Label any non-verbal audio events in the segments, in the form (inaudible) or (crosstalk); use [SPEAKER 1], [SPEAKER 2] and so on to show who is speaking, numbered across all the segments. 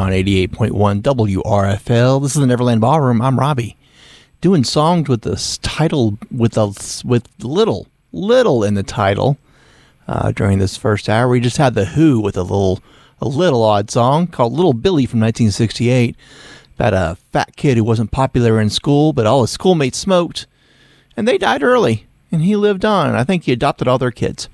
[SPEAKER 1] on 88.1 WRFL. This is the Neverland Ballroom. I'm Robbie. Doing songs with this title, with a, with little, little in the title uh, during this first hour. We just had The Who with a little, a little odd song called Little Billy from 1968 about a fat kid who wasn't popular in school, but all his schoolmates smoked, and they died early, and he lived on. I think he adopted all their kids.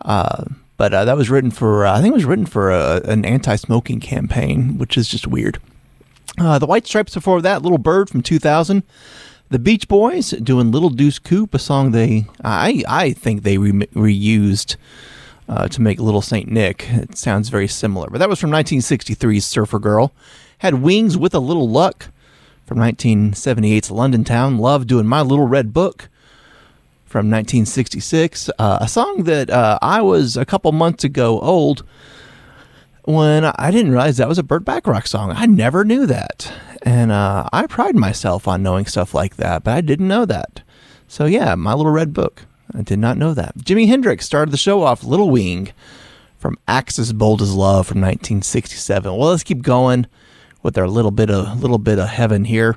[SPEAKER 1] Uh, but uh, that was written for uh, I think it was written for a, an anti-smoking campaign, which is just weird. Uh, the White Stripes before that, Little Bird from 2000. The Beach Boys doing Little Deuce Coupe, a song they I I think they re- reused uh, to make Little Saint Nick. It sounds very similar, but that was from 1963's Surfer Girl. Had Wings with a Little Luck from 1978's London Town. Love doing My Little Red Book from 1966, uh, a song that uh, I was a couple months ago old when I didn't realize that was a Burt Bacharach song. I never knew that, and uh, I pride myself on knowing stuff like that, but I didn't know that. So yeah, my little red book. I did not know that. Jimi Hendrix started the show off Little Wing from Axis Bold as Love from 1967. Well, let's keep going with our little bit of little bit of heaven here.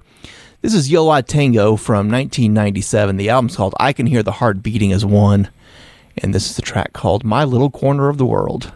[SPEAKER 1] This is Yo La Tengo from 1997. The album's called I Can Hear the Heart Beating as One. And this is the track called My Little Corner of the World.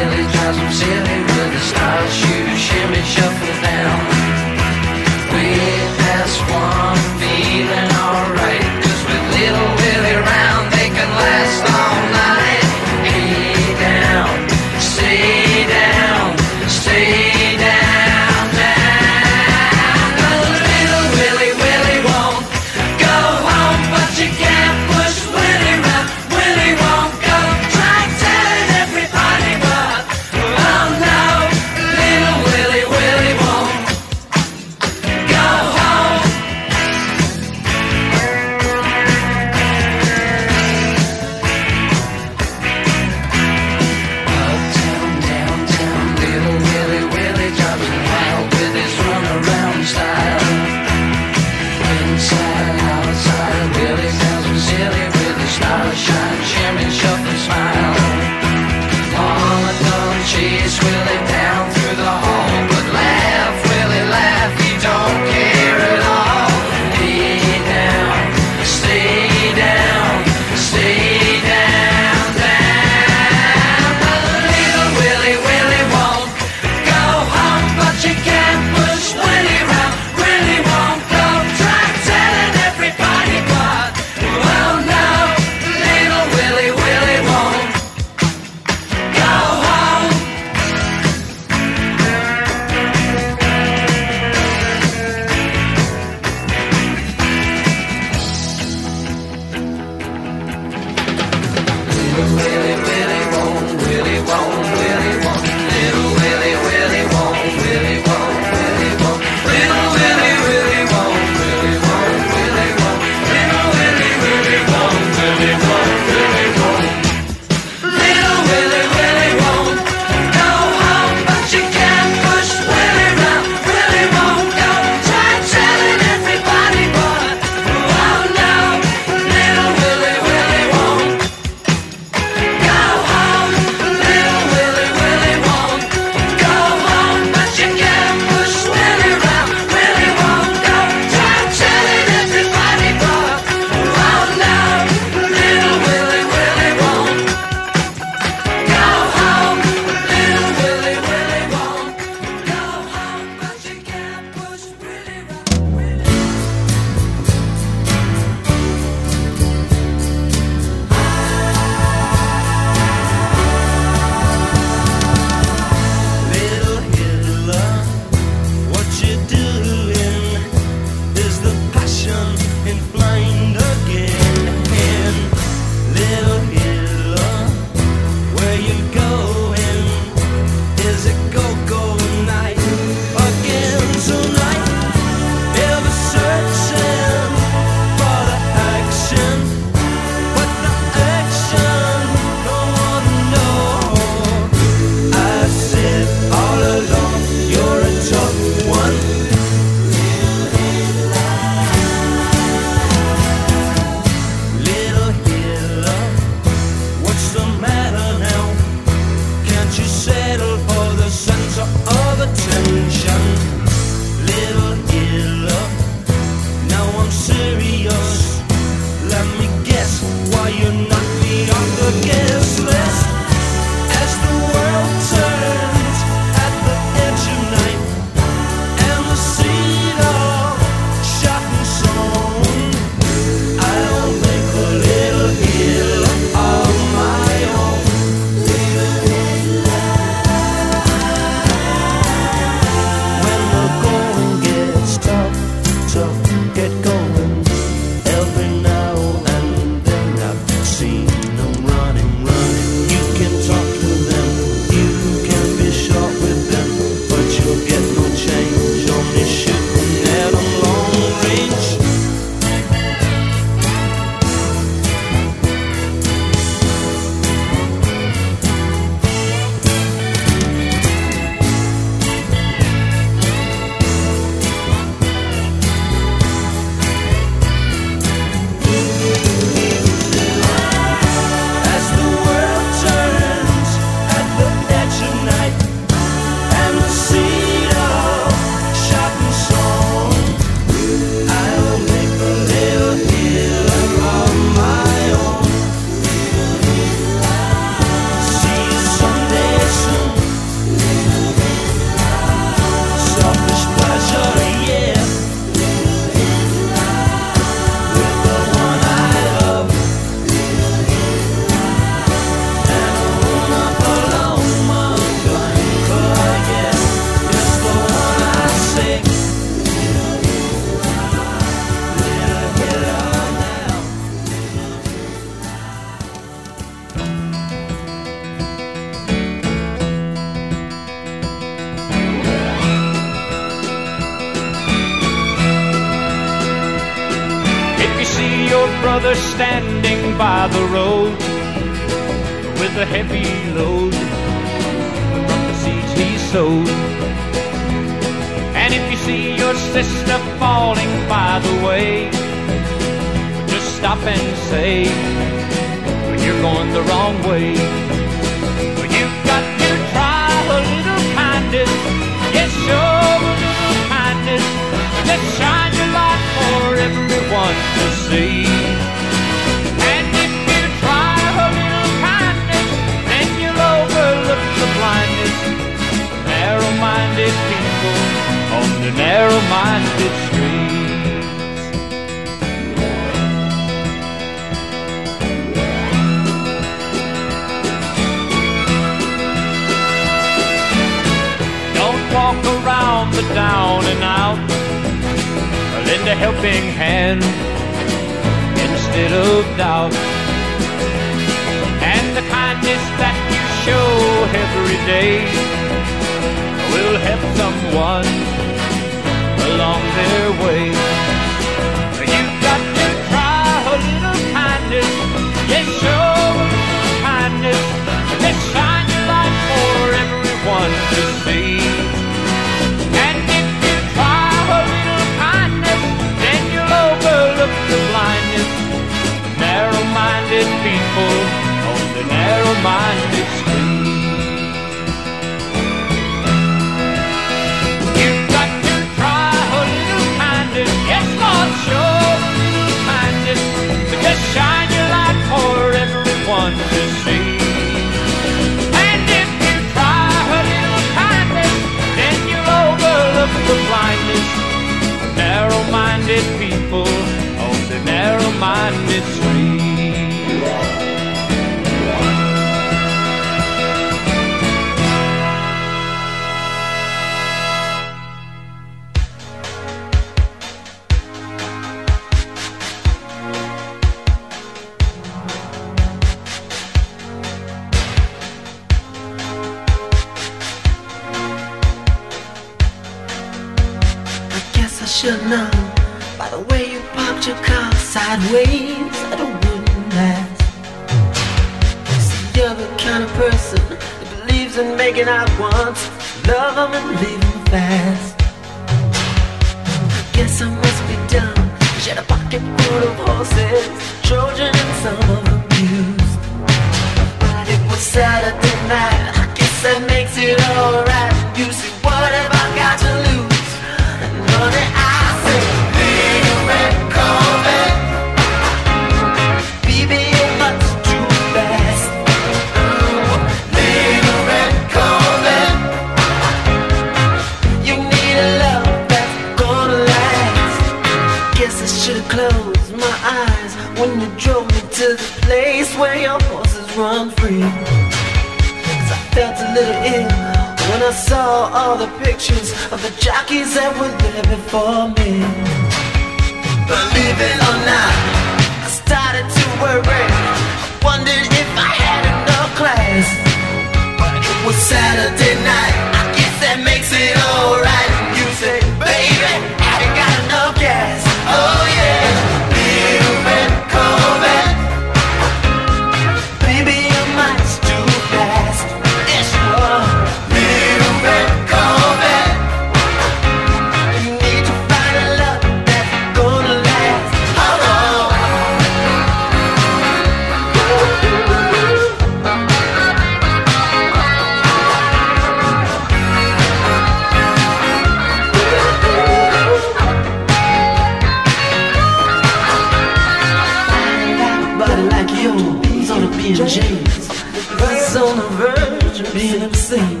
[SPEAKER 2] been the.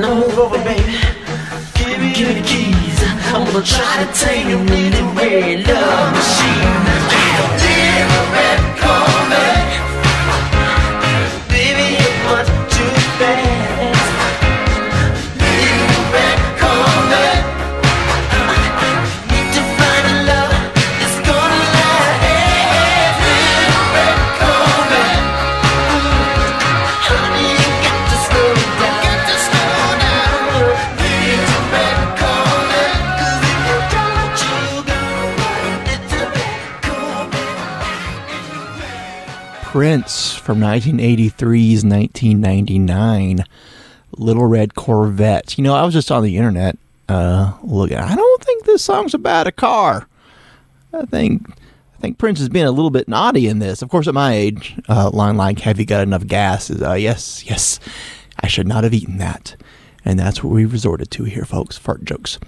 [SPEAKER 3] Now move over, baby. Give me, Give me the keys. I'm gonna try to take you in the red love machine. Little red Corvette.
[SPEAKER 1] Prince from 1983's 1999 Little Red Corvette. You know, I was just on the internet uh, looking. I don't think this song's about a car. I think I think Prince has been a little bit naughty in this. Of course, at my age, uh, line like "Have you got enough gas?" is uh, yes, yes. I should not have eaten that, and that's what we resorted to here, folks. Fart jokes.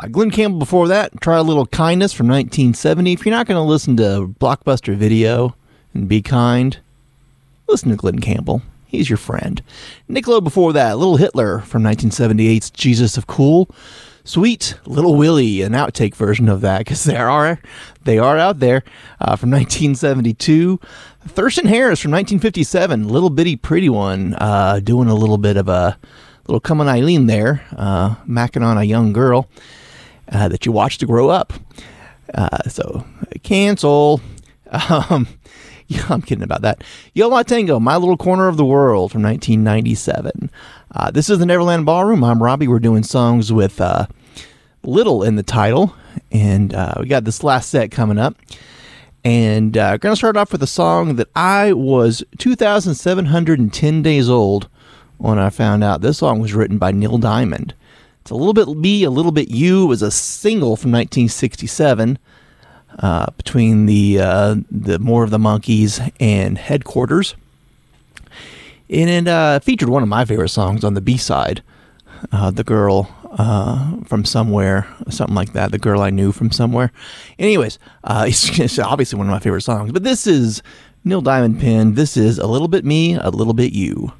[SPEAKER 1] Uh, Glen Campbell before that, try a little kindness from 1970. If you're not going to listen to Blockbuster Video and be kind, listen to Glen Campbell. He's your friend. Nick Lowe before that, Little Hitler from 1978's Jesus of Cool. Sweet Little Willie, an outtake version of that because they are they are out there uh, from 1972. Thurston Harris from 1957, Little Bitty Pretty One, uh, doing a little bit of a little come on Eileen there, uh, macking on a young girl uh, that you watch to grow up. Uh, so cancel. (laughs) Um, (laughs) yeah, I'm kidding about that. Yo La Tengo, My Little Corner of the World from 1997. Uh, this is the Neverland Ballroom. I'm Robbie. We're doing songs with uh, Little in the title, and uh, we got this last set coming up. And uh, going to start off with a song that I was 2,710 days old when I found out this song was written by Neil Diamond. It's a little bit me, a little bit you. It was a single from 1967 uh, between the uh, the more of the Monkees and headquarters, and it uh, featured one of my favorite songs on the B side, uh, "The Girl from Somewhere," something like that. "The Girl I Knew from Somewhere." Anyways, (laughs) it's, it's obviously one of my favorite songs. But this is Neil Diamond Pin. This is a little bit me, a little bit you.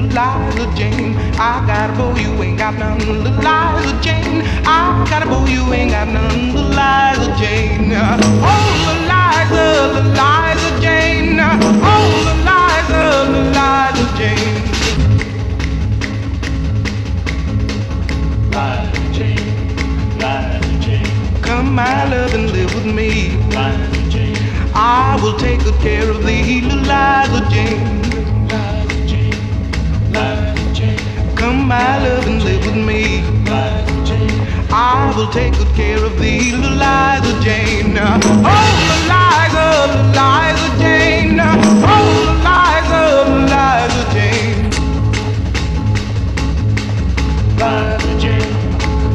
[SPEAKER 4] Little
[SPEAKER 5] Liza Jane. I got a bow, you ain't got none, little Liza Jane. I got a bow, you ain't got none, little Liza Jane. Oh, little Liza, little Liza Jane. Oh, little Liza, little Liza Jane.
[SPEAKER 6] Liza Jane, Liza Jane,
[SPEAKER 5] Come, my love, and live with me.
[SPEAKER 6] Liza Jane,
[SPEAKER 5] I will take good care of thee, little Liza Jane. Come, my love, and live with me. I will take good care of thee, little Liza Jane. Oh, Liza, Liza Jane. Oh, Liza, Liza Jane.
[SPEAKER 6] Liza Jane,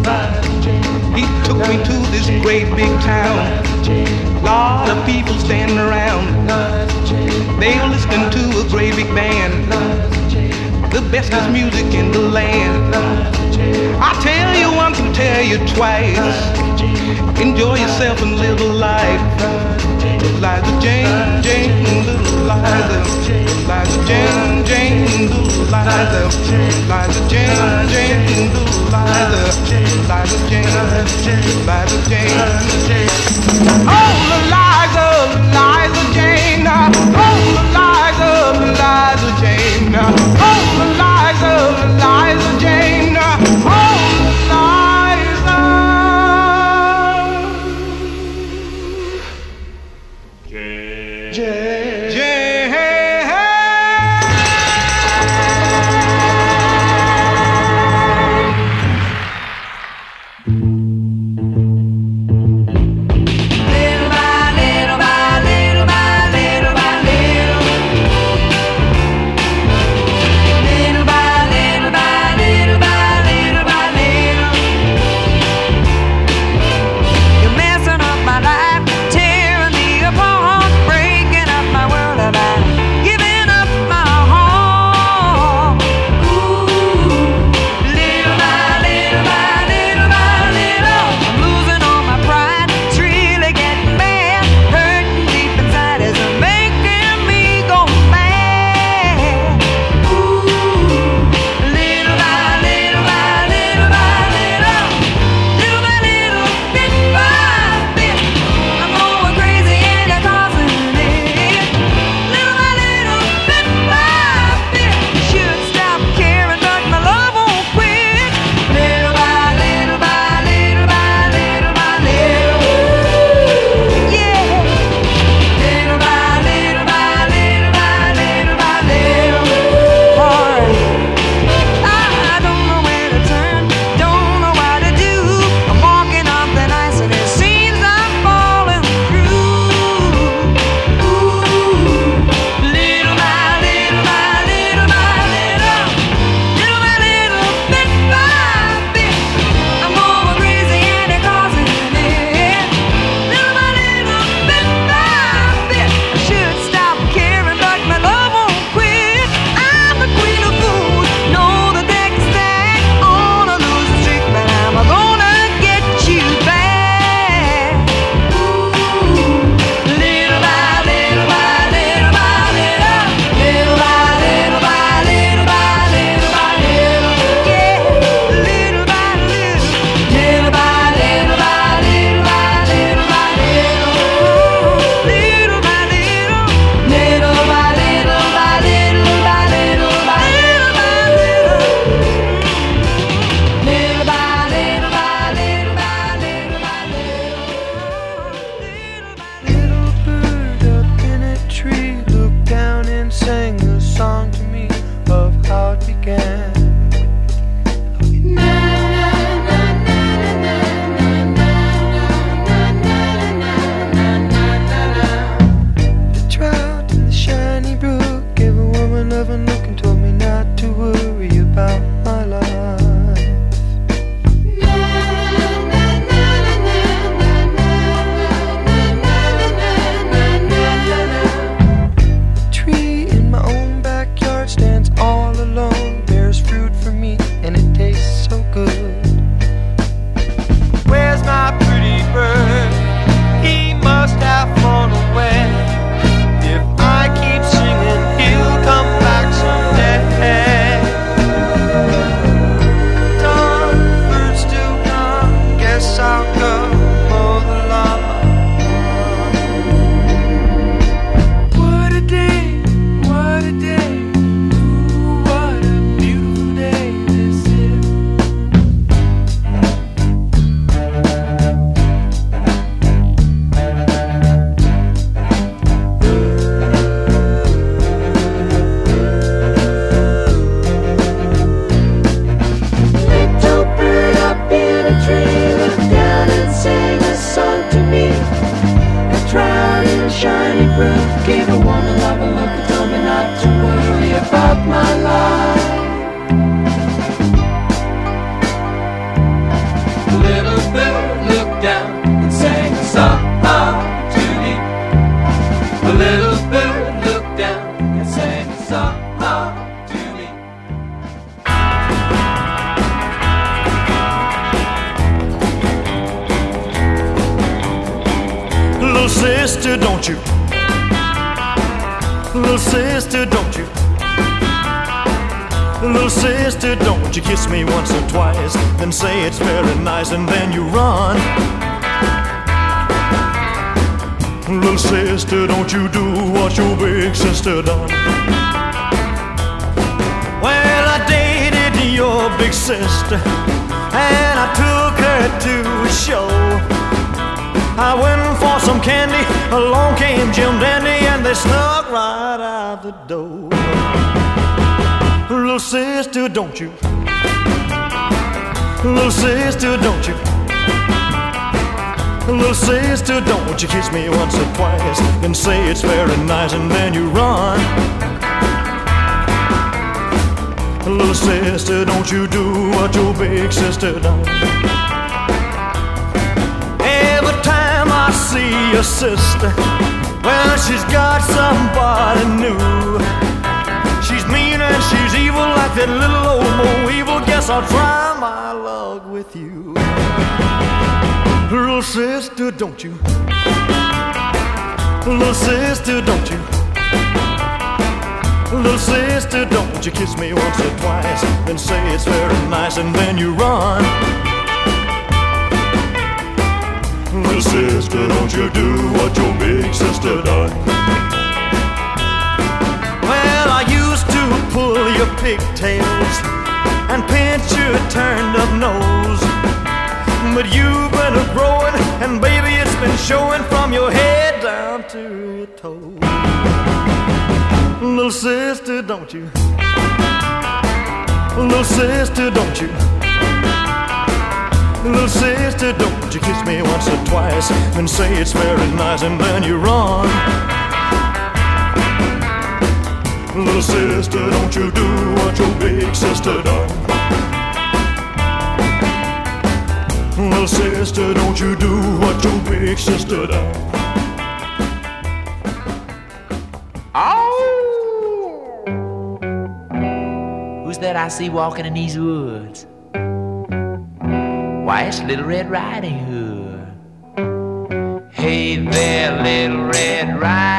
[SPEAKER 6] Liza Jane,
[SPEAKER 5] He took me to this great big town. Lot of people standing around. They were listening to a great big band.
[SPEAKER 6] Liza best
[SPEAKER 5] The bestest music in the land. I tell you once and tell you twice. Enjoy yourself and live a life.
[SPEAKER 6] Liza Jane,
[SPEAKER 5] Jane, Liza. Liza Jane, Jane, Liza. Liza Jane, Jane, Liza. Liza Jane, Liza Jane. Oh, Liza, Liza Jane. Oh, Liza, Liza Jane. Oh,
[SPEAKER 7] don't you? Little sister, don't you? Little sister, don't you kiss me once or twice, and say it's very nice, and then you run. Little sister, don't you do what your big sister done. Every time I see your sister, well, she's got somebody new. She's mean and she's evil like that little old Mo evil. Guess I'll try my luck with you. Little sister, don't you? Little sister, don't you? Little sister, don't you kiss me once or twice, then say it's very nice, and then you run. Little sister, don't you do what your big sister done. Pull your pigtails and pinch your turned up nose. But you've been a growing, and baby, it's been showing from your head down to your toes. Little sister, don't you? Little sister, don't you? Little sister, don't you kiss me once or twice and say it's very nice and then you run. Little sister, don't you do what your big sister done. Little sister, don't you do what your big sister done. Oh!
[SPEAKER 8] Who's that I see walking in these woods? Why, it's Little Red Riding Hood. Hey there, Little Red Riding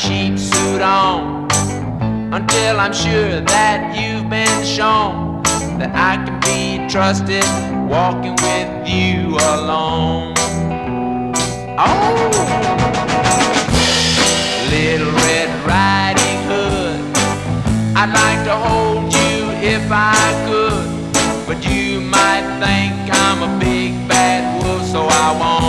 [SPEAKER 8] sheep suit on until I'm sure that you've been shown that I can be trusted walking with you alone. Oh, little red riding hood. I'd like to hold you if I could, but you might think I'm a big bad wolf, so I
[SPEAKER 9] won't.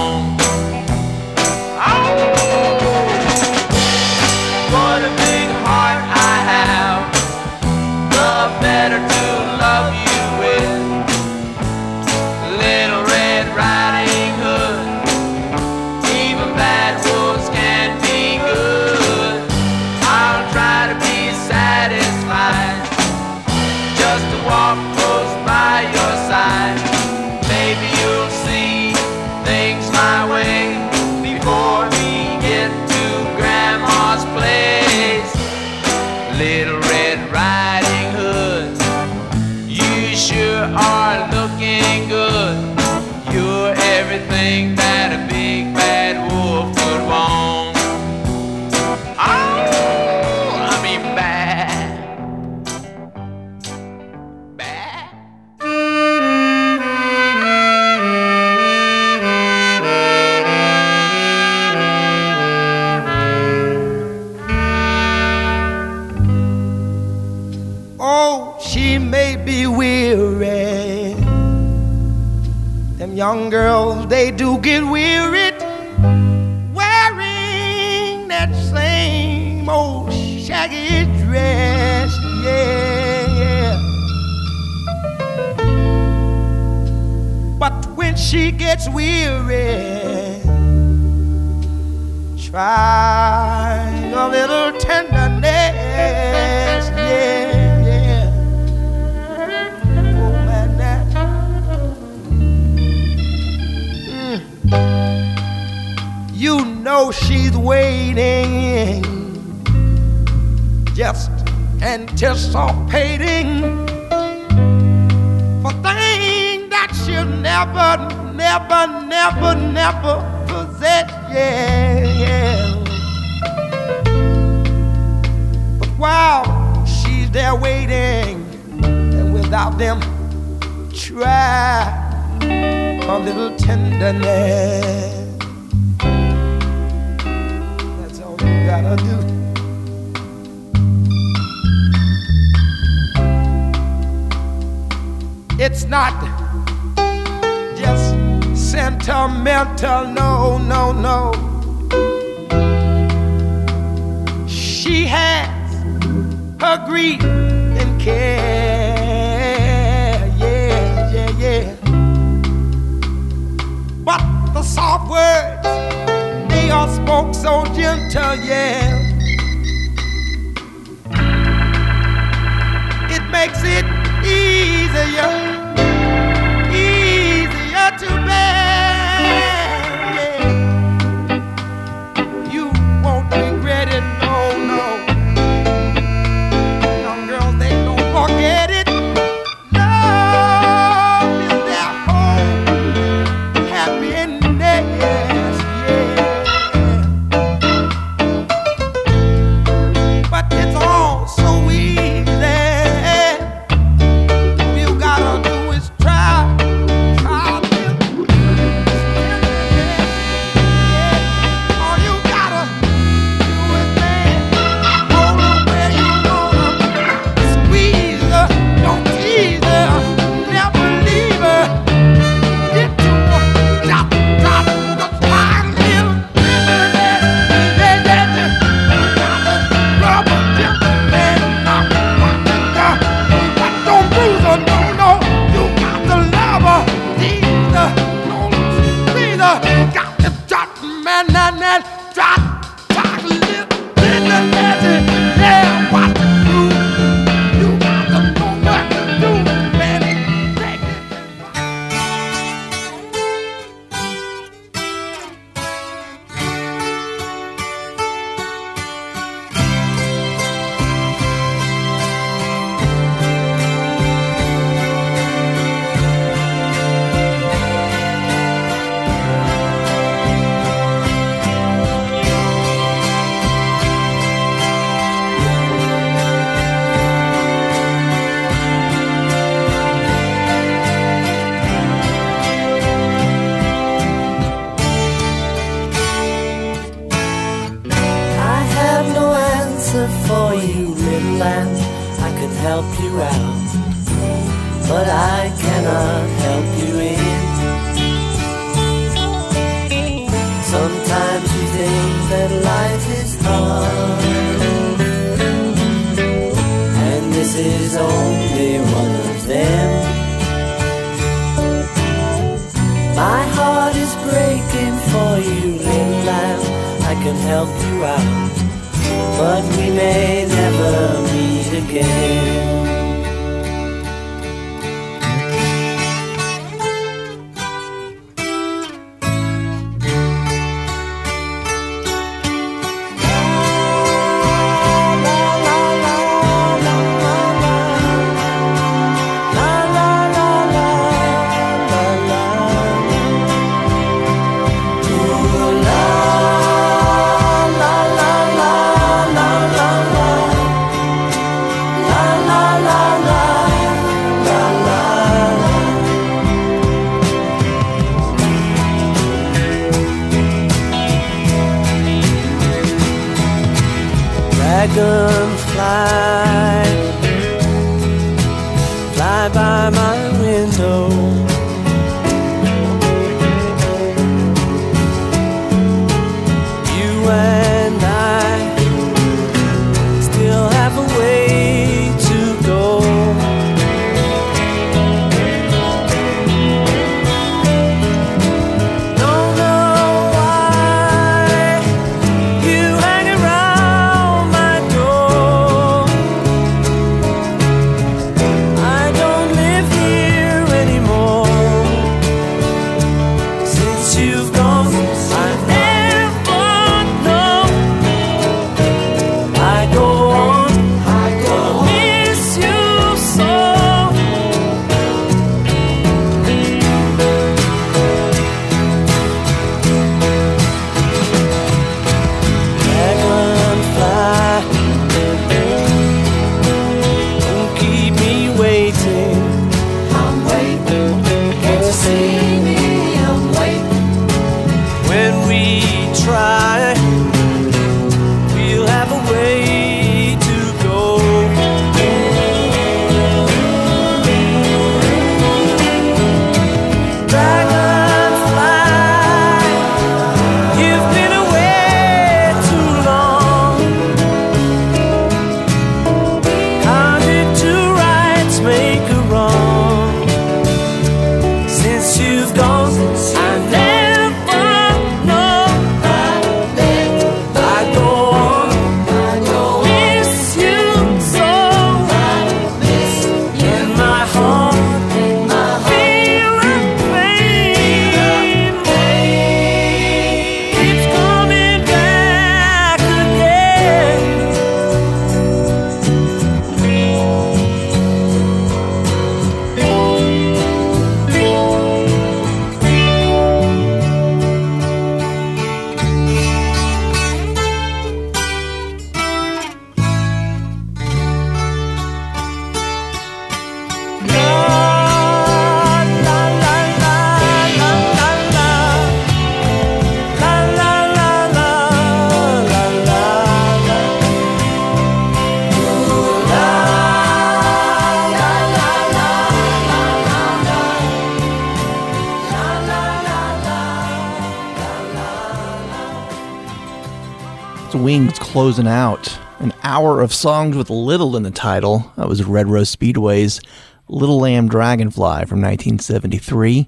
[SPEAKER 1] Closing out. An hour of songs with little in the title. That was Red Rose Speedway's Little Lamb Dragonfly from 1973.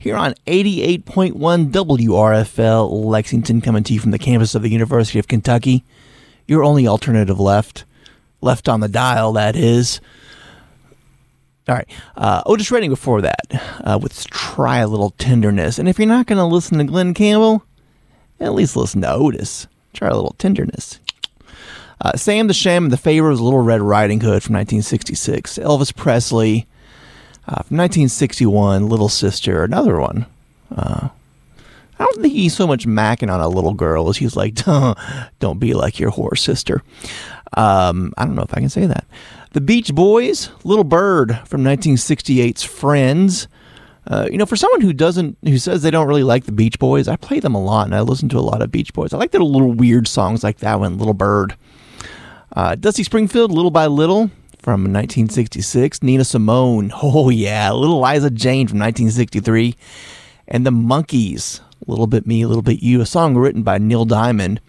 [SPEAKER 1] Here on 88.1 WRFL Lexington, coming to you from the campus of the University of Kentucky. Your only alternative left. Left on the dial, that is. All right. Uh, Otis Redding before that uh, with Try a Little Tenderness. And if you're not going to listen to Glen Campbell, at least listen to Otis. Try a little tenderness. Uh, Sam the Sham and the Pharaohs, Little Red Riding Hood from 1966. Elvis Presley uh, from 1961, Little Sister, another one. Uh, I don't think he's so much macking on a little girl as he's like, (laughs) don't be like your whore sister. Um, I don't know if I can say that. The Beach Boys, Little Bird from 1968's Friends. Uh, you know, for someone who doesn't, who says they don't really like the Beach Boys, I play them a lot and I listen to a lot of Beach Boys. I like their little weird songs like that one, Little Bird. Uh, Dusty Springfield, Little by Little from 1966. Nina Simone, (laughs) oh yeah, Little Liza Jane from 1963. And the Monkees, Little Bit Me, A Little Bit You, a song written by Neil Diamond,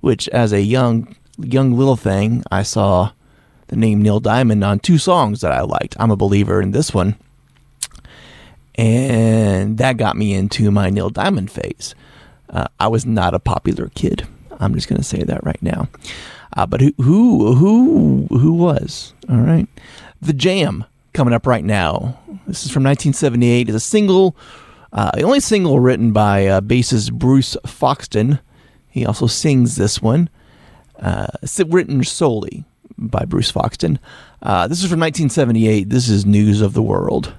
[SPEAKER 1] which as a young, young little thing, I saw the name Neil Diamond on two songs that I liked. I'm a believer in this one. And that got me into my Neil Diamond phase. Uh, I was not a popular kid. I'm just going to say that right now. Uh, but who, who, who, who was? All right. The Jam coming up right now. This is from 1978. It's a single, uh, the only single written by uh, bassist Bruce Foxton. He also sings this one. Uh, it's written solely by Bruce Foxton. Uh, this is from 1978. This is News of the World.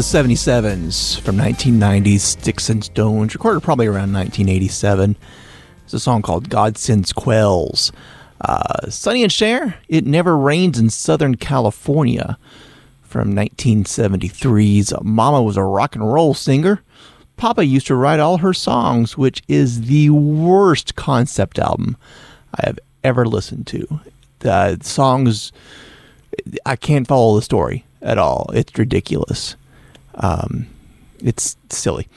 [SPEAKER 6] The
[SPEAKER 1] 77s from 1990s, Sticks and Stones, recorded probably around 1987. It's a song called God Sends Quails. Uh, Sonny and Cher, It Never Rains in Southern California from 1973's Mama was a rock and roll singer. Papa used to write all her songs, which is the worst concept album I have ever listened to. The songs, I can't follow the story at all. It's ridiculous. Um, it's silly.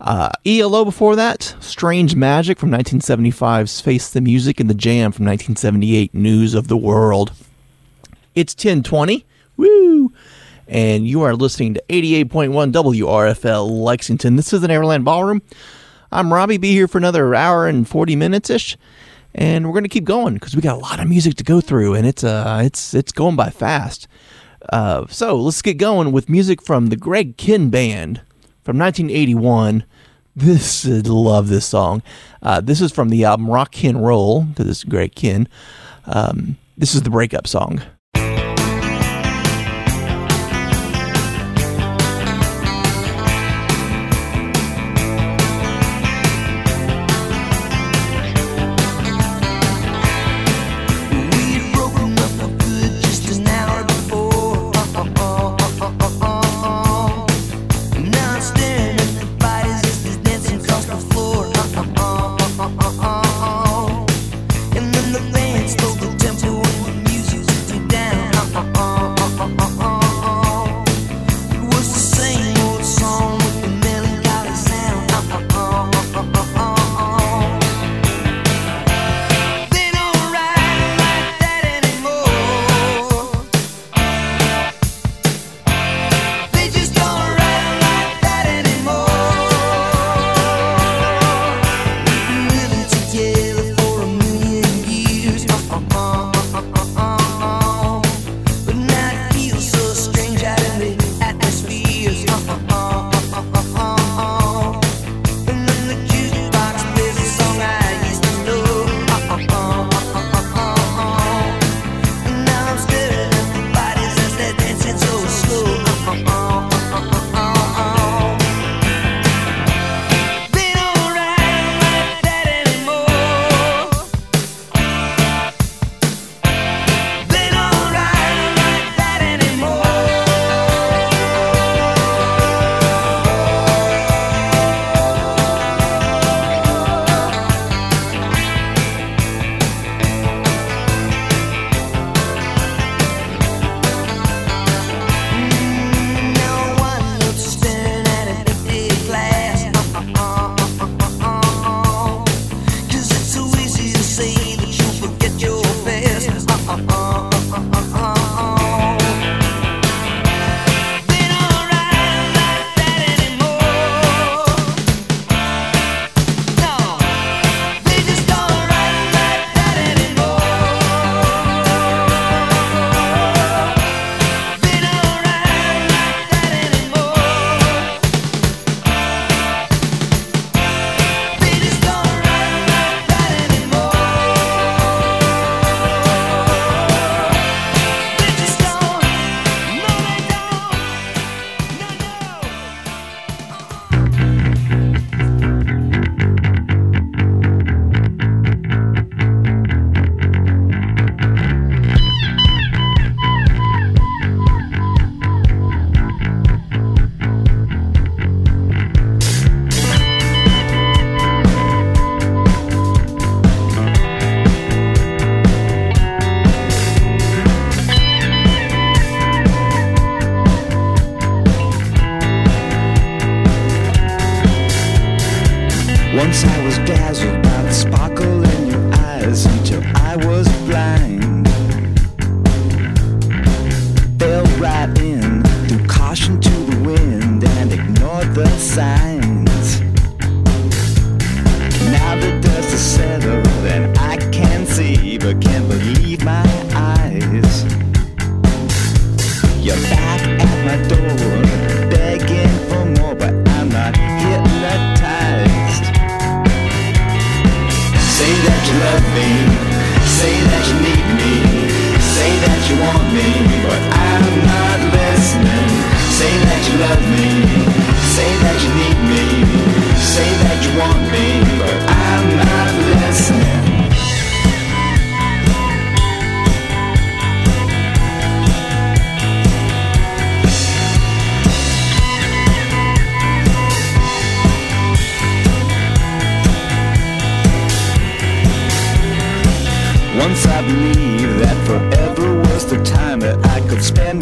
[SPEAKER 1] Uh, ELO before that, Strange Magic from 1975's Face the Music and the Jam from 1978, News of the World. It's 1020. Woo! And you are listening to 88.1 WRFL Lexington. This is the Neverland Ballroom. I'm Robbie. Be here for another hour and 40 minutes ish. And we're going to keep going because we got a lot of music to go through and it's uh it's it's going by fast. Uh, so let's get going with music from the Greg Kihn Band from 1981. This I love this song. Uh, this is from the album RocKihnRoll because it's Greg Kihn. Um, this is the breakup song.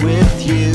[SPEAKER 10] With you.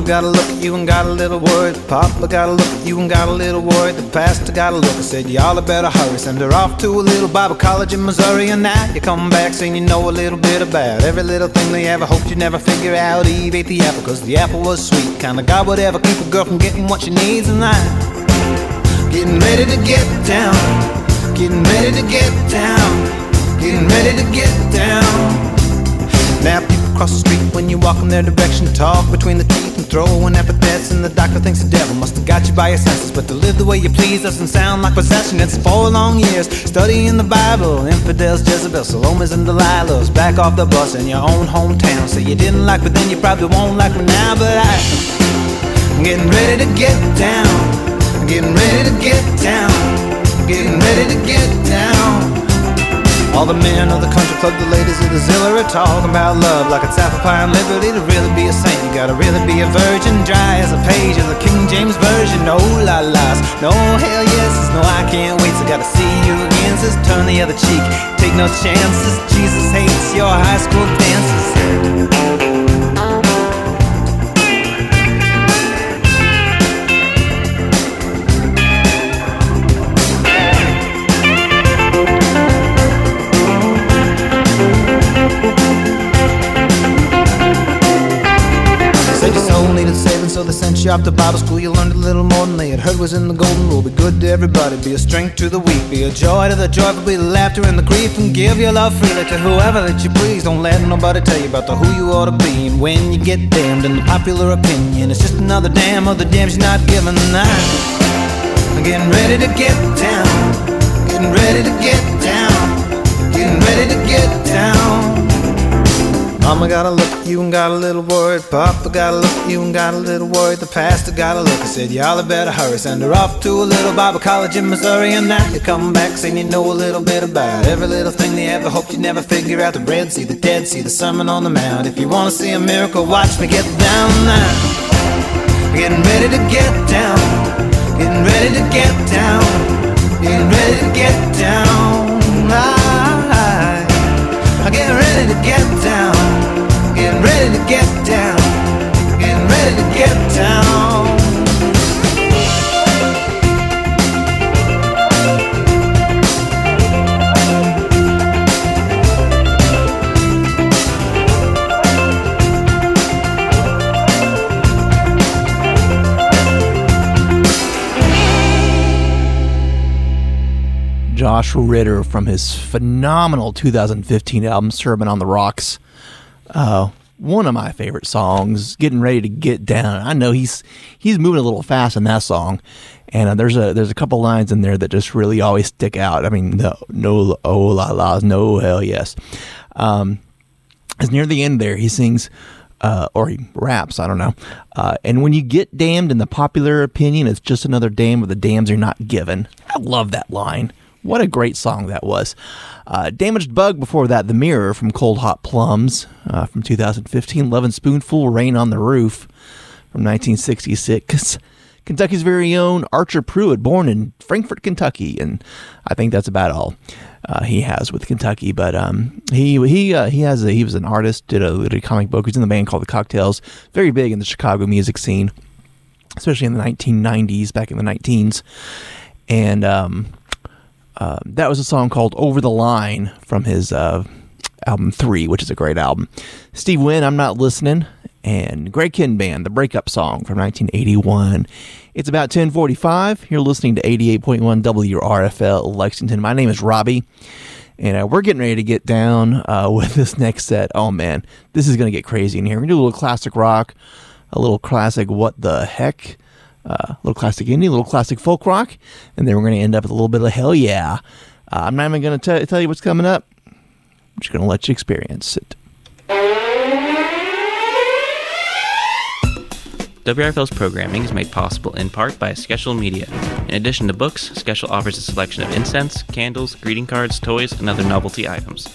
[SPEAKER 11] Mama got a look at you and got a little worried. Papa got a look at you and got a little worried. The pastor got a look and said, Y'all had better hurry. Send her off to a little Bible college in Missouri. And now you come back saying you know a little bit about every little thing they ever hoped you'd never figure out. Eve ate the apple because the apple was sweet. Kinda God would ever keep a girl from getting what she needs. And I'm getting ready to get down. Getting ready to get down. Getting ready to get down. Now people cross the street when you walk in their direction. Talk between the teeth and throw in epithets. And the doctor thinks the devil must have got you by your senses. But to live the way you please doesn't sound like possession. It's four long years studying the Bible. Infidels, Jezebel, Salomes, and Delilahs. Back off the bus in your own hometown. Say you didn't like me then, you probably won't like me now. But I, I'm getting ready to get down. I'm getting ready to get down. I'm getting ready to get down. All the men of the country club, the ladies of the Zilla are talking about love like it's apple pie and liberty. To really be a saint, you gotta really be a virgin. Dry as a page of the King James Version. No la las, no hell yeses, no I can't wait. So gotta see you again, says turn the other cheek. Take no chances, Jesus hates your high school dances. Off to Bible school. You learned a little more than they had heard was in the golden rule. Be good to everybody, be a strength to the weak, be a joy to the joyful, be the laughter and the grief, and give your love freely to whoever that you please. Don't let nobody tell you about the who you ought to be. And when you get damned in the popular opinion, it's just another damn of the damns you're not given. I'm getting ready to get down, getting ready to get down, getting ready to get down. Mama got a look at you and got a little worried. Papa got a look at you and got a little worried. The pastor got a look and said, Y'all had better hurry. Send her off to a little Bible college in Missouri. And now you come back saying you know a little bit about every little thing they ever hoped you'd never figure out. The Red Sea, the Dead Sea, the Sermon on the Mount. If you want to see a miracle, watch me get down now. Getting ready to get down. Getting ready to get down. Getting ready to get down. I, I get ready to get down. Getting ready to get down. Getting ready to get down.
[SPEAKER 1] Josh Ritter from his phenomenal 2015 album Sermon on the Rocks. Uh, one of my favorite songs, getting ready to get down. I know he's he's moving a little fast in that song, and uh, there's a there's a couple lines in there that just really always stick out. I mean, no no oh la la's no hell yes. Um, as near the end there, he sings. Uh, or he raps, I don't know. Uh, and when you get damned in the popular opinion, it's just another dam of the dams you're not given. I love that line. What a great song that was. Uh, Damaged Bug before that, The Mirror from Cold Hot Plumbs uh, from 2015. Lovin' Spoonful, Rain on the Roof from 1966. Kentucky's very own Archer Prewitt, born in Frankfort, Kentucky, and I think that's about all uh, he has with Kentucky. But um, he he uh, he has a, he was an artist, did a, did a comic book. He's in the band called the Coctails, very big in the Chicago music scene, especially in the 1990s, back in the 19s, and um, uh, that was a song called "Over the Line" from his uh, album Three, which is a great album. Steve Wynn, "I'm Not Listening," and Greg Kihn Band, the breakup song from 1981. It's about 10:45. You're listening to 88.1 WRFL Lexington. My name is Robbie. And uh, we're getting ready to get down uh, (laughs) with this next set. Oh man, this is going to get crazy in here. We're going to do a little classic rock, a little classic what the heck, uh, a little classic indie, a little classic folk rock, and then we're going to end up with a little bit of hell yeah. Uh, I'm not even going to tell you what's coming up. I'm just going to let you experience it.
[SPEAKER 12] WRFL's programming is made possible in part by Sqecial Media. In addition to books, Sqecial offers a selection of incense, candles, greeting cards, toys, and other novelty items.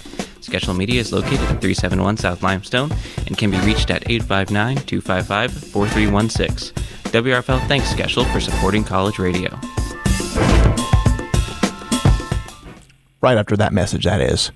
[SPEAKER 12] Sqecial Media is located at 371 South Limestone and can be reached at 859 255 4316. WRFL thanks Sqecial for supporting college radio.
[SPEAKER 1] Right after that message, that is.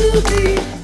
[SPEAKER 6] to
[SPEAKER 13] be.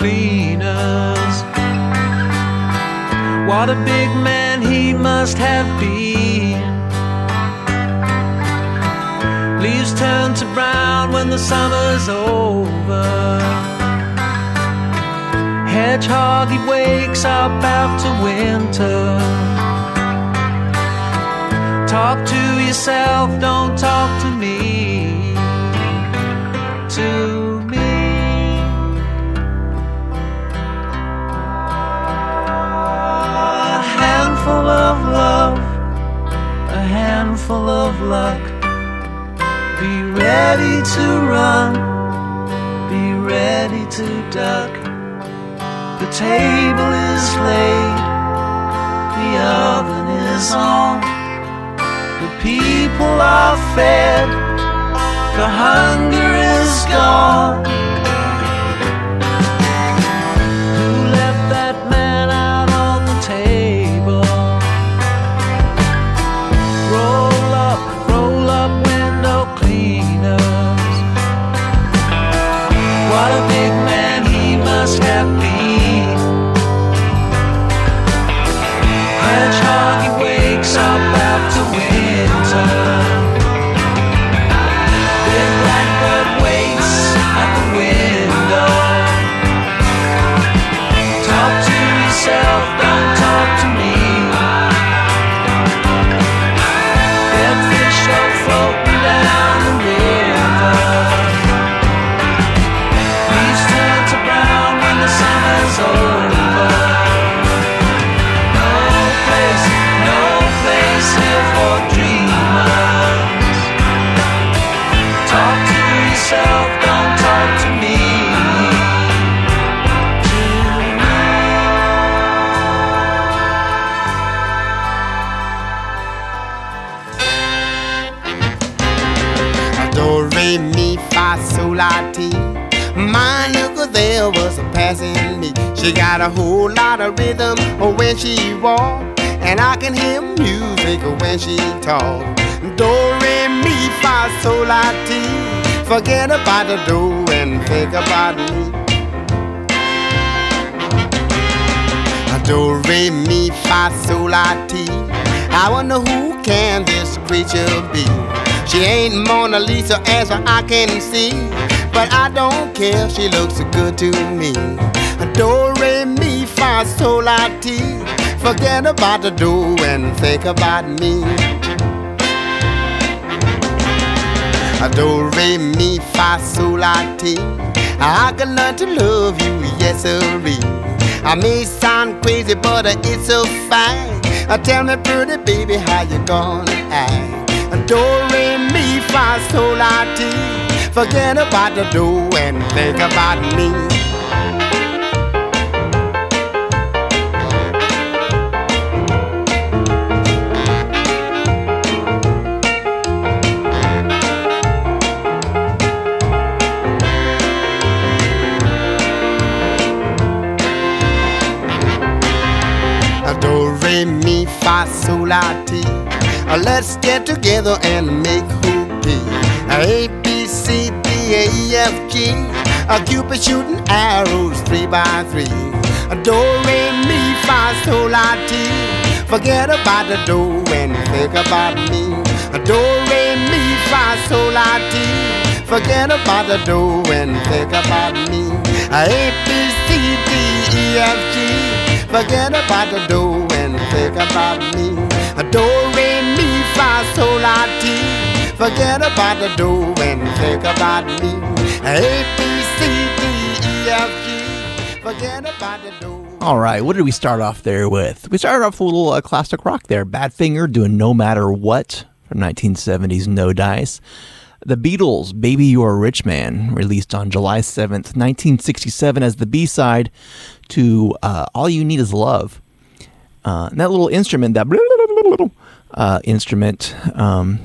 [SPEAKER 14] Cleaners. What a big man he must have been. Leaves turn to brown when the summer's over. Hedgehog, he wakes up after winter. Talk to yourself, don't talk to me. To handful of love, a handful of luck. Be ready to run, be ready to duck. The table is laid, the oven is on. The people are fed, the hunger is gone. Me.
[SPEAKER 9] She got a whole lot of rhythm when she walk, and I can hear music when she talk. Do re mi fa sol la ti. Forget about the do and think about me. Do re mi fa sol la ti. I wonder who can this creature be. She ain't Mona Lisa as I can see, but I don't care. She looks so good to me. Do re mi fa ti. Forget about the do and think about me. Do re mi fa ti. I can learn to love you, yes sirree. I may sound crazy, but it's so fine. Tell me, pretty baby, how you gonna act? Do re mi fa ti. Forget about the do and think about me. Do re mi fa sol Let's get together and make hoopty. A B A E F G. A Cupid shooting arrows three by three. A do re mi fa sol la ti. Forget about the do and think about me. A do re mi fa sol la ti. Forget about the do and think about me. A B C D E F G. Forget about the dough and think about me. Do re mi fa sol la ti. Forget about the dough and think about me. A B C D E F G. Forget about the.
[SPEAKER 1] All right, what did we start off there with? We started off with a little uh, classic rock there. Badfinger doing No Matter What from 1970s No Dice. The Beatles, Baby You're a Rich Man, released on July 7th, 1967, as the B side to uh, All You Need Is Love. Uh, that little instrument, that uh, instrument, um,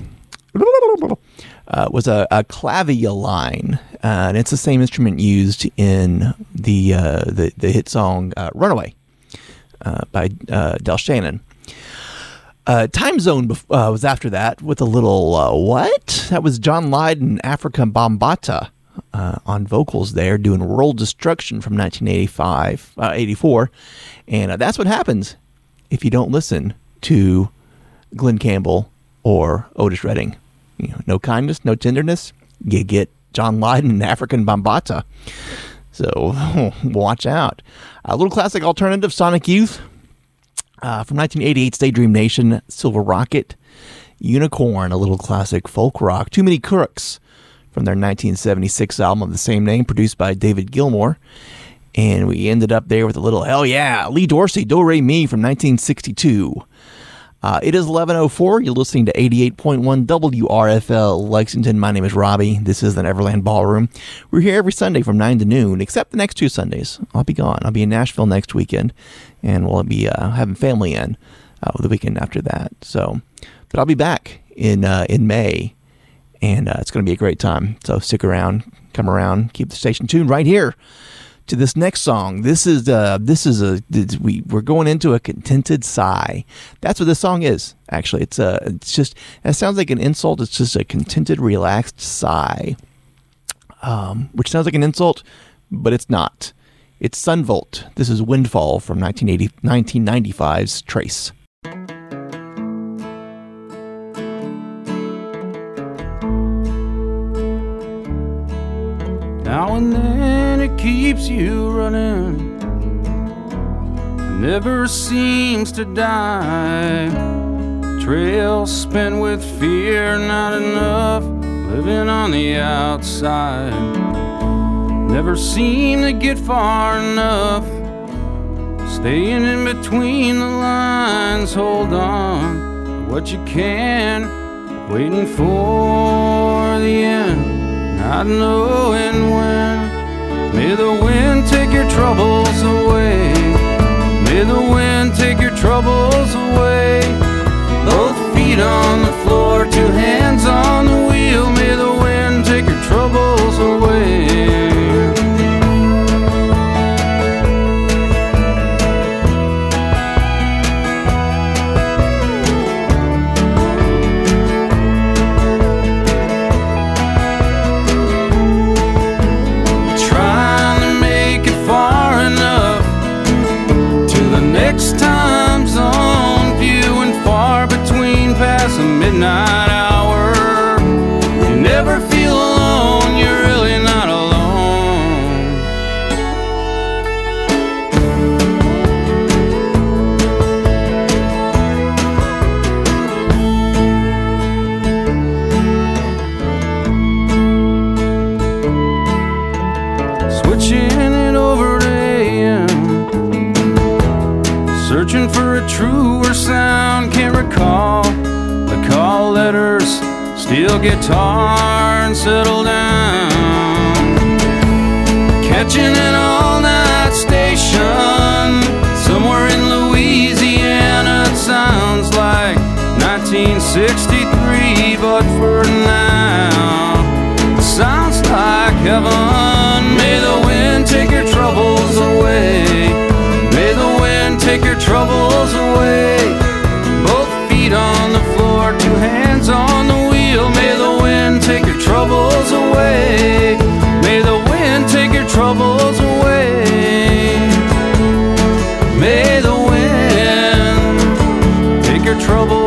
[SPEAKER 1] uh, was a, a clavioline, uh, and it's the same instrument used in the uh, the, the hit song uh, "Runaway" uh, by Del Shannon. Time Zone bef- was after that with a little what? That was John Lydon Afrika Bambaataa uh, on vocals there doing World Destruction from 1985, uh, 84. And uh, that's what happens if you don't listen to Glen Campbell or Otis Redding. You know, no kindness, no tenderness. You get John Lydon and Afrika Bambaataa. So (laughs) watch out. A little classic alternative, Sonic Youth uh, from 1988's Daydream Nation, Silver Rocket, Unicorn, a little classic folk rock, Too Many Crooks from their 1976 album of the same name, produced by David Gilmour. And we ended up there with a little hell yeah, Lee Dorsey, Do Re Mi from 1962. Uh, it is 11.04. You're listening to 88.1 WRFL Lexington. My name is Robbie. This is the Neverland Ballroom. We're here every Sunday from 9 to noon, except the next two Sundays. I'll be gone. I'll be in Nashville next weekend, and we'll be uh, having family in uh, the weekend after that. So, but I'll be back in uh, in May, and uh, it's going to be a great time. So stick around, come around, keep the station tuned right here to this next song. This is uh this is a we we're going into a contented sigh. That's what this song is. Actually, it's a it's just it sounds like an insult. It's just a contented, relaxed sigh. Um, which sounds like an insult, but it's not. It's Son Volt. This is Windfall from 1980, 1995's Trace.
[SPEAKER 15] Now and then it keeps you running, never seems to die. Trail spent with fear, not enough, living on the outside. Never seem to get far enough, staying in between the lines. Hold on what you can, waiting for the end, not knowing when. May the wind take your troubles away. May the wind take your troubles away. Both feet on the floor, two hands on the wheel. May the steel guitar, and settle down. Catching an all night station somewhere in Louisiana. It sounds like 1963, but for now, it sounds like heaven. May the wind take your troubles away. May the wind take your troubles away. Both feet on the floor, two hands on the take your troubles away. May the wind take your troubles away. May the wind take your troubles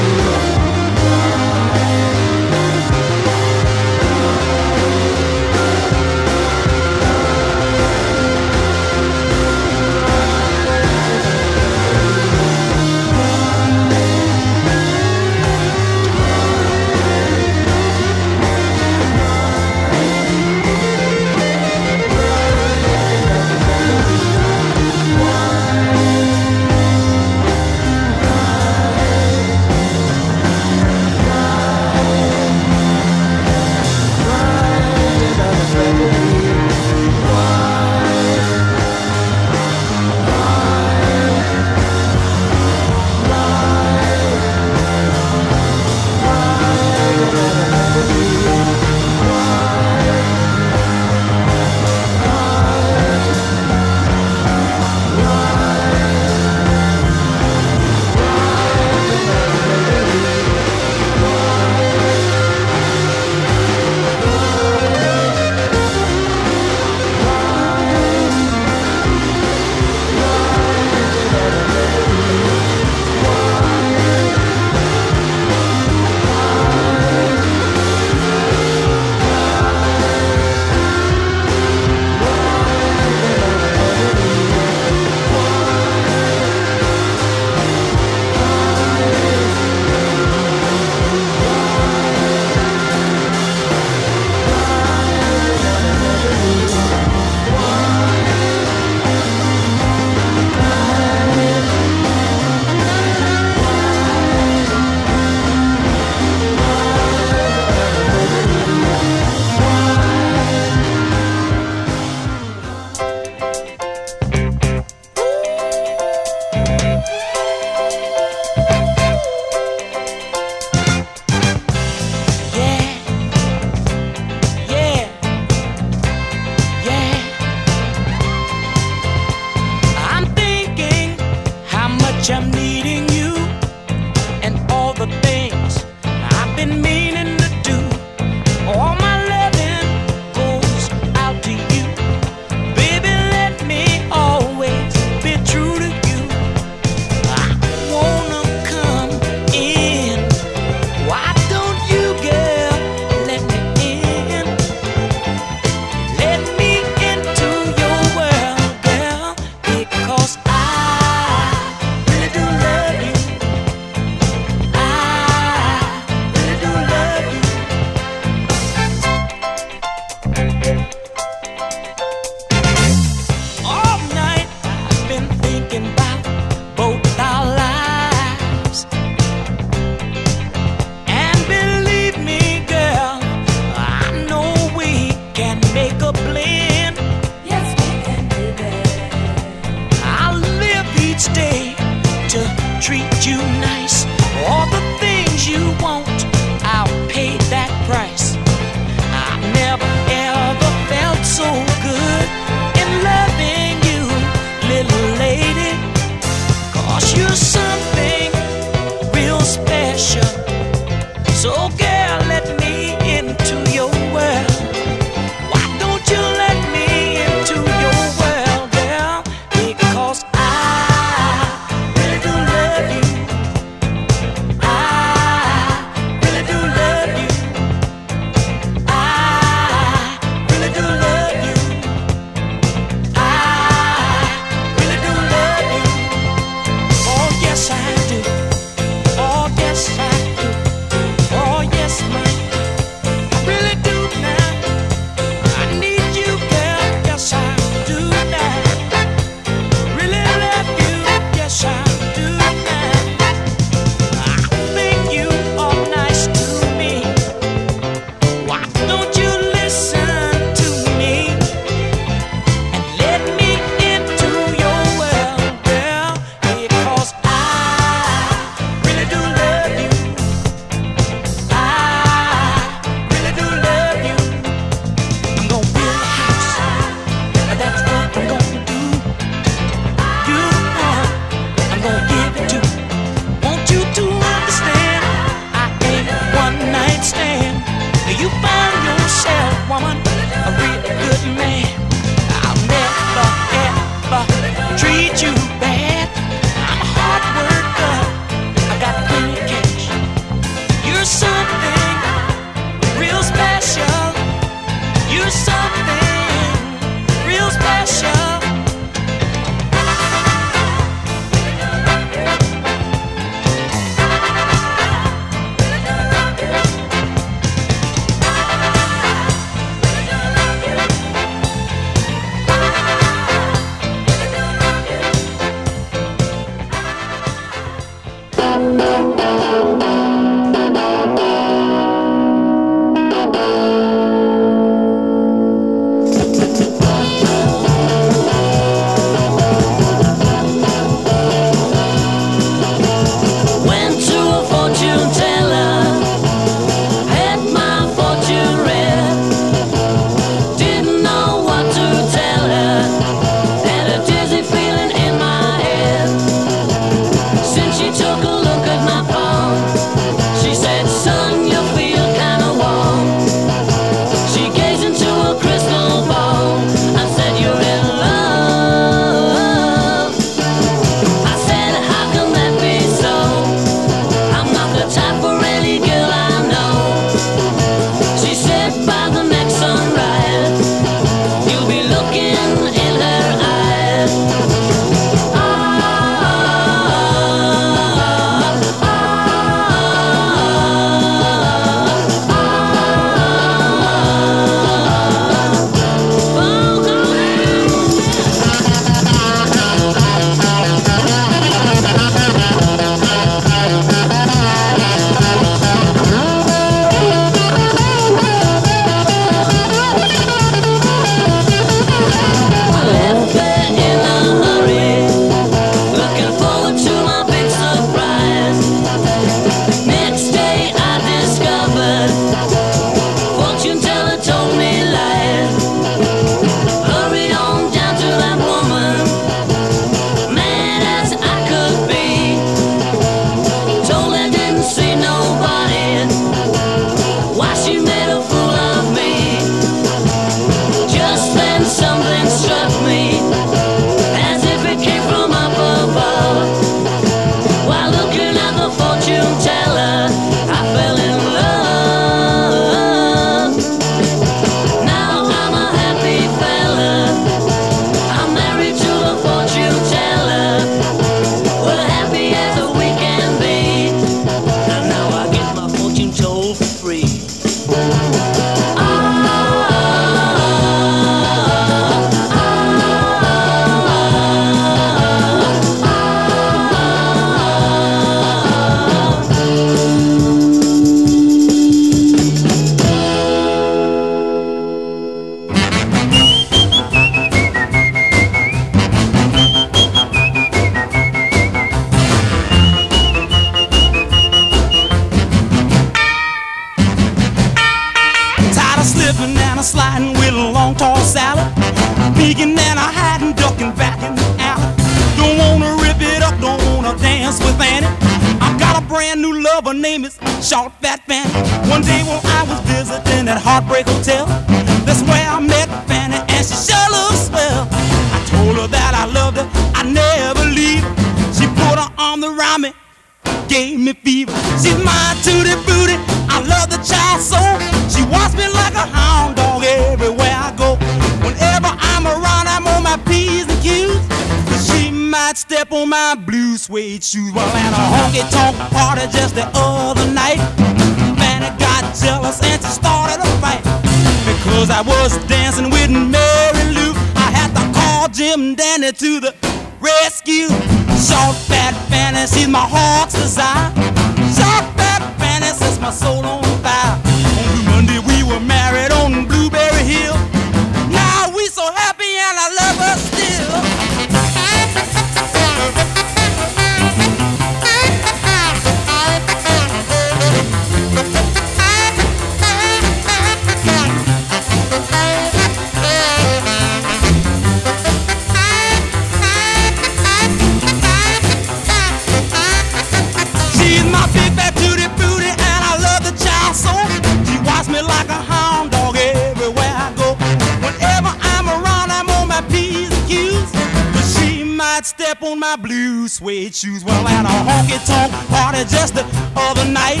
[SPEAKER 6] light step on my blue suede shoes. Well, at a honky tonk party just the other night,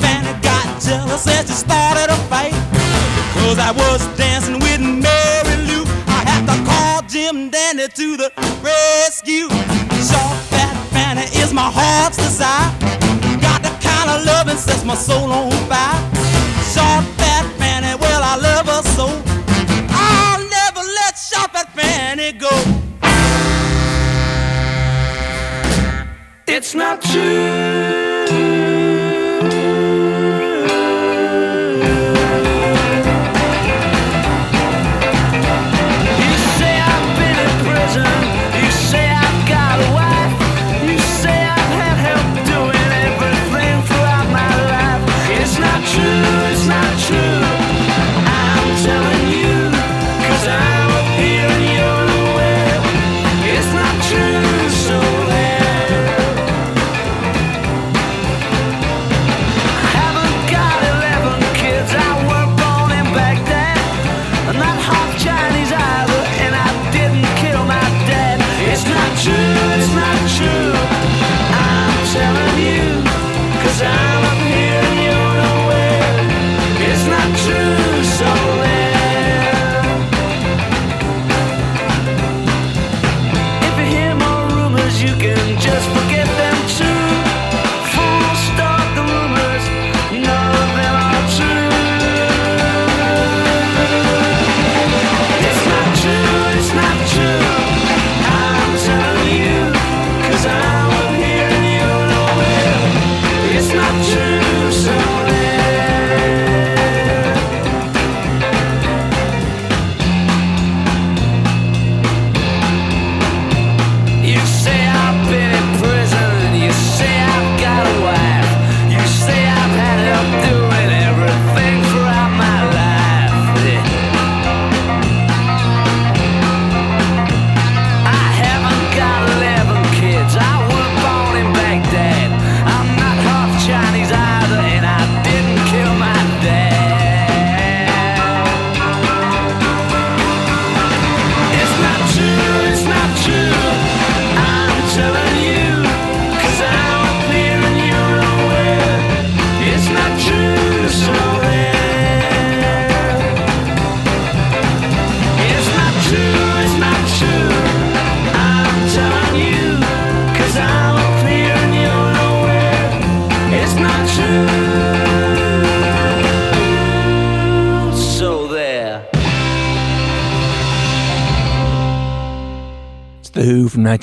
[SPEAKER 6] Fanny got jealous as she started a fight. Cause I was dancing with Mary Lou. I had to call Jim Dandy to the rescue. Short fat Fanny is my heart's desire. Got the kind of loving sets my soul on fire.
[SPEAKER 3] It's not true.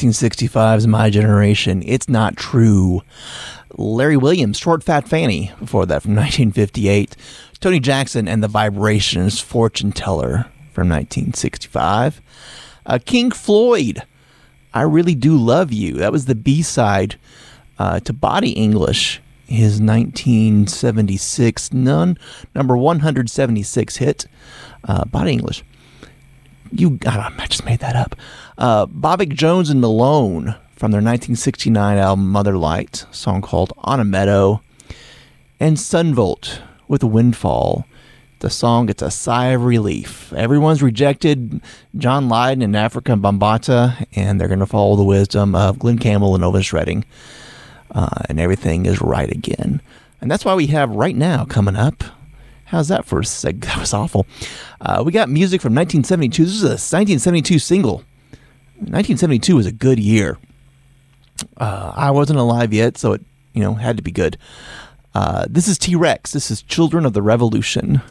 [SPEAKER 1] 1965's My Generation. It's not true. Larry Williams, Short Fat Fanny, before that from 1958. Tony Jackson and the Vibrations, Fortune Teller from 1965. Uh, King Floyd, I Really Do Love You. That was the B side uh, to Body English, his 1976 none, number 176 hit, uh, Body English you, I, just made that up. Uh, Bobak Jons and Malone from their 1969 album Motherlight, song called On a Meadow, and Son Volt with Windfall. The song gets a sigh of relief. Everyone's rejected John Lydon and Afrika Bambaataa, and they're going to follow the wisdom of Glen Campbell and Elvis Redding, uh, and everything is right again. And that's why we have right now coming up How's that for a seg? (laughs) That was awful. Uh, we got music from 1972. This is a 1972 single. 1972 was a good year. Uh, I wasn't alive yet, so it you know had to be good. Uh, this is T Rex. This is Children of the Revolution.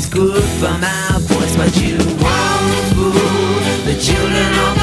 [SPEAKER 4] It's good for my voice, but you won't fool the children of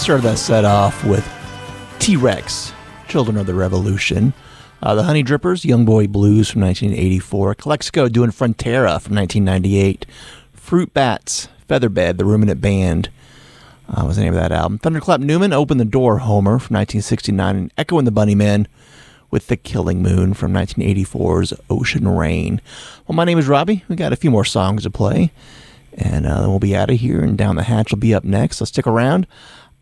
[SPEAKER 1] started that set off with T Rex, Children of the Revolution. Uh, the Honeydrippers, Young Boy Blues from 1984. Calexico doing Frontera from 1998. Fruit Bats, Featherbed, the Ruminant Band uh, was the name of that album. Thunderclap Newman, Open the Door, Homer from 1969. And Echo and the Bunnymen with The Killing Moon from 1984's Ocean Rain. Well, my name is Robbie. We got a few more songs to play. And uh, then we'll be out of here, and Down the Hatch will be up next. So stick around.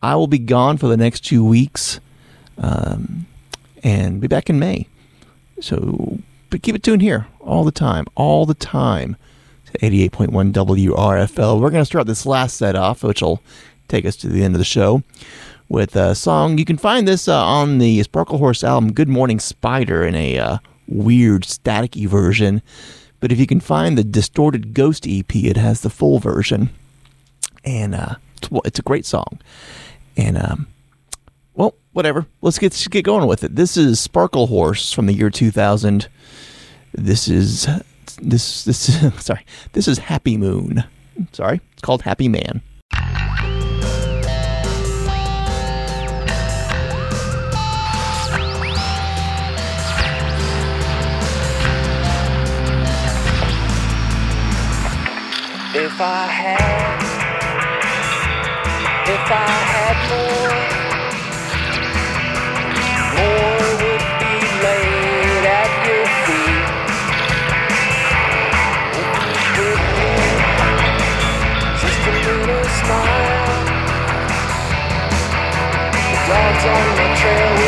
[SPEAKER 1] I will be gone for the next two weeks um, and be back in May. So but keep it tuned here all the time, all the time to 88.1 WRFL. We're going to start this last set off, which will take us to the end of the show, with a song. You can find this uh, on the Sparklehorse album, Good Morning Spider, in a uh, weird, staticky version. But if you can find the Distorted Ghost EP, it has the full version. And uh, it's, it's a great song. And, um, well, whatever. Let's get, get going with it. This is Sparklehorse from the year 2000. This is, this, this, (laughs) sorry, this is Happy Moon. Sorry, it's called Happy Man.
[SPEAKER 8] If I had, if I had more, more would be laid at your feet. With me, just a little smile. The dogs on my trail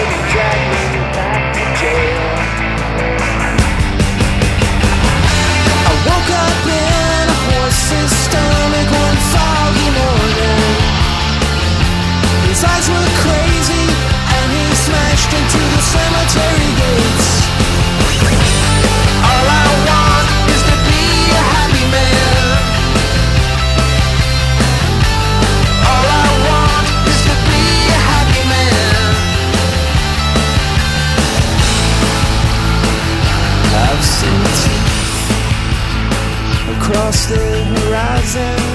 [SPEAKER 16] crazy And he smashed into the cemetery gates. All I want is to be a happy man. All I want is to be a happy man. I've seen across the
[SPEAKER 14] horizon.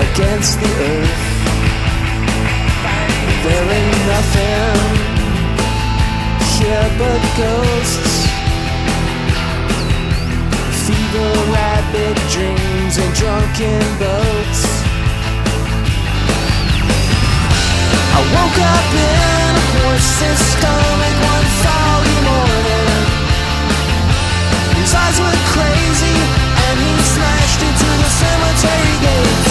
[SPEAKER 14] against the earth. There ain't nothing here but ghosts. Fever rabbit dreams and drunken boats. I woke up in a horse's stomach one foggy morning. His eyes were
[SPEAKER 17] crazy and
[SPEAKER 18] he smashed into the cemetery gates.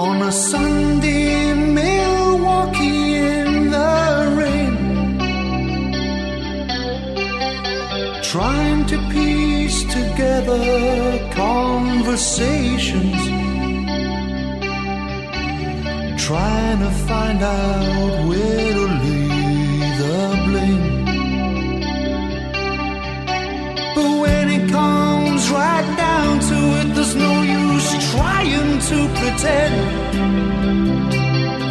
[SPEAKER 18] On a Sunday, Milwaukee in the rain, trying to piece together conversations, trying to find out where to lay the blame. But when it comes right down to it, there's no use trying to pretend.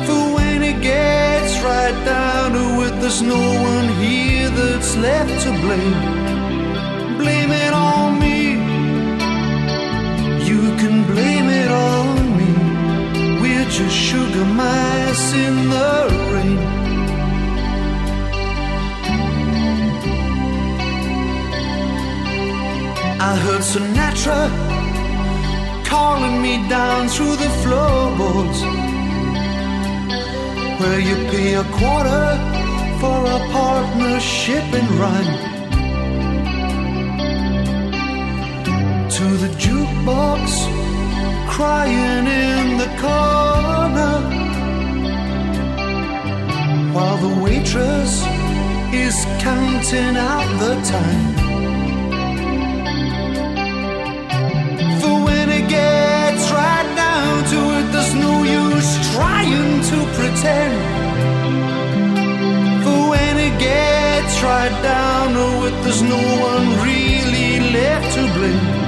[SPEAKER 18] For when it gets right down to it, there's no one here that's left to blame. Blame it on me. You can blame it on me. We're just sugar mice in the rain. I heard Sinatra calling me down through the floorboards where you pay a quarter for a partnership and rhyme. To the jukebox crying in the corner while the waitress is counting out the time. Gets right down to it, there's no use trying to pretend. For when it gets right down to it, there's no one really left to blame. Blame